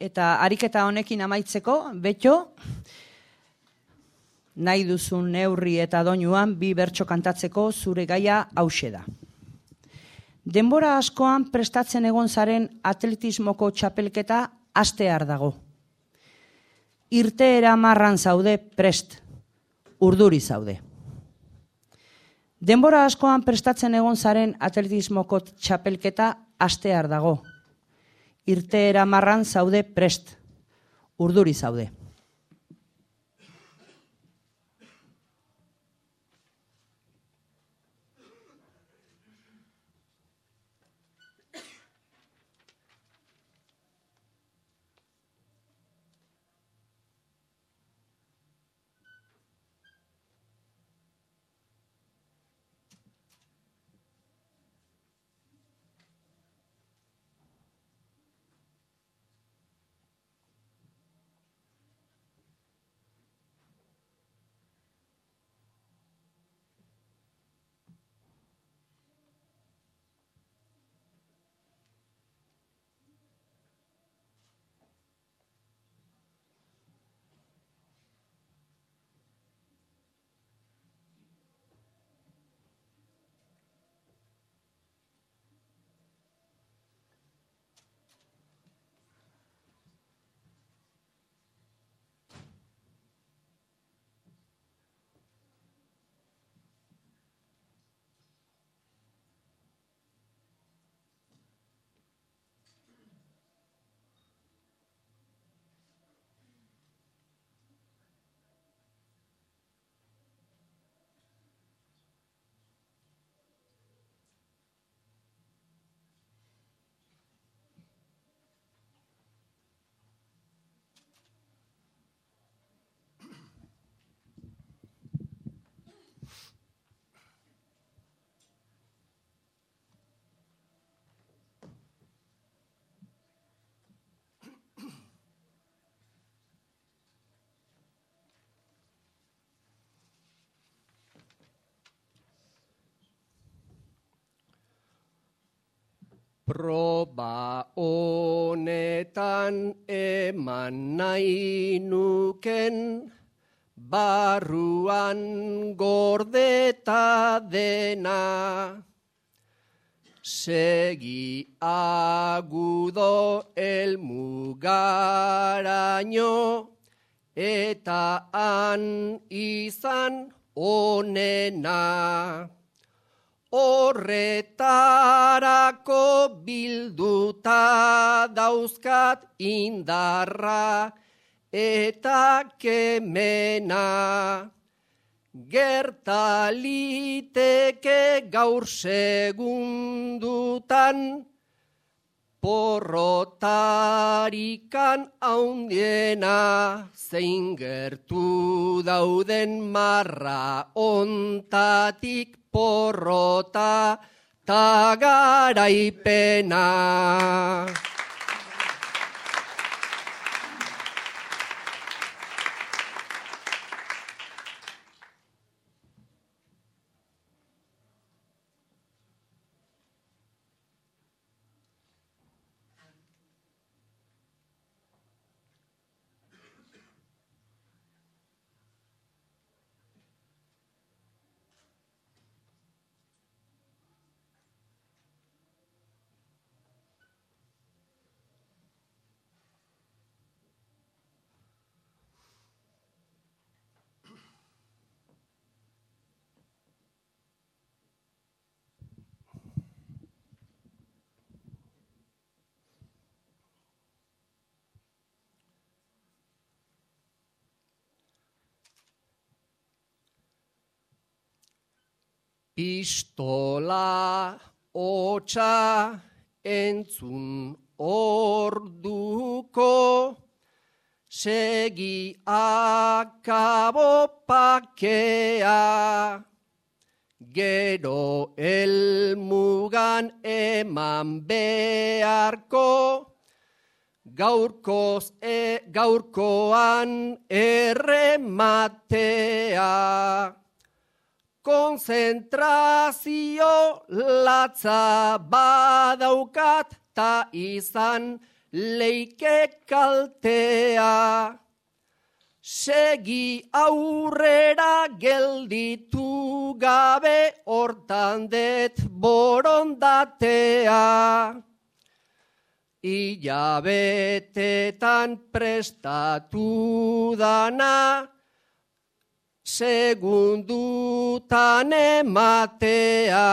eta ariketa honekin amaitzeko, betxo, nahi duzun neurri eta doinuan bi bertso kantatzeko zure gaia hause da. Denbora askoan prestatzen egon zaren atletismoko txapelketa astear dago. Irte marran zaude prest, urduri zaude. Denbora askoan prestatzen egon zaren atletismoko txapelketa astear dago irteera marran zaude prest, urduri zaude. Proba honetan eman nahi nuken, barruan gordeta dena. Segi agudo elmugaraino, eta han izan onena horretarako bilduta dauzkat indarra eta kemena. Gertaliteke gaur segundutan porrotarikan haundiena zein gertu dauden marra ontatik porrota ta garaipena. Pistola hotxa entzun orduko, segi akabo pakea, gero elmugan eman beharko, gaurkoz e, gaurkoan errematea konzentrazio latza badaukat ta izan leike kaltea. Segi aurrera gelditu gabe hortan det borondatea. Ilabetetan prestatu dana, segundutan ematea.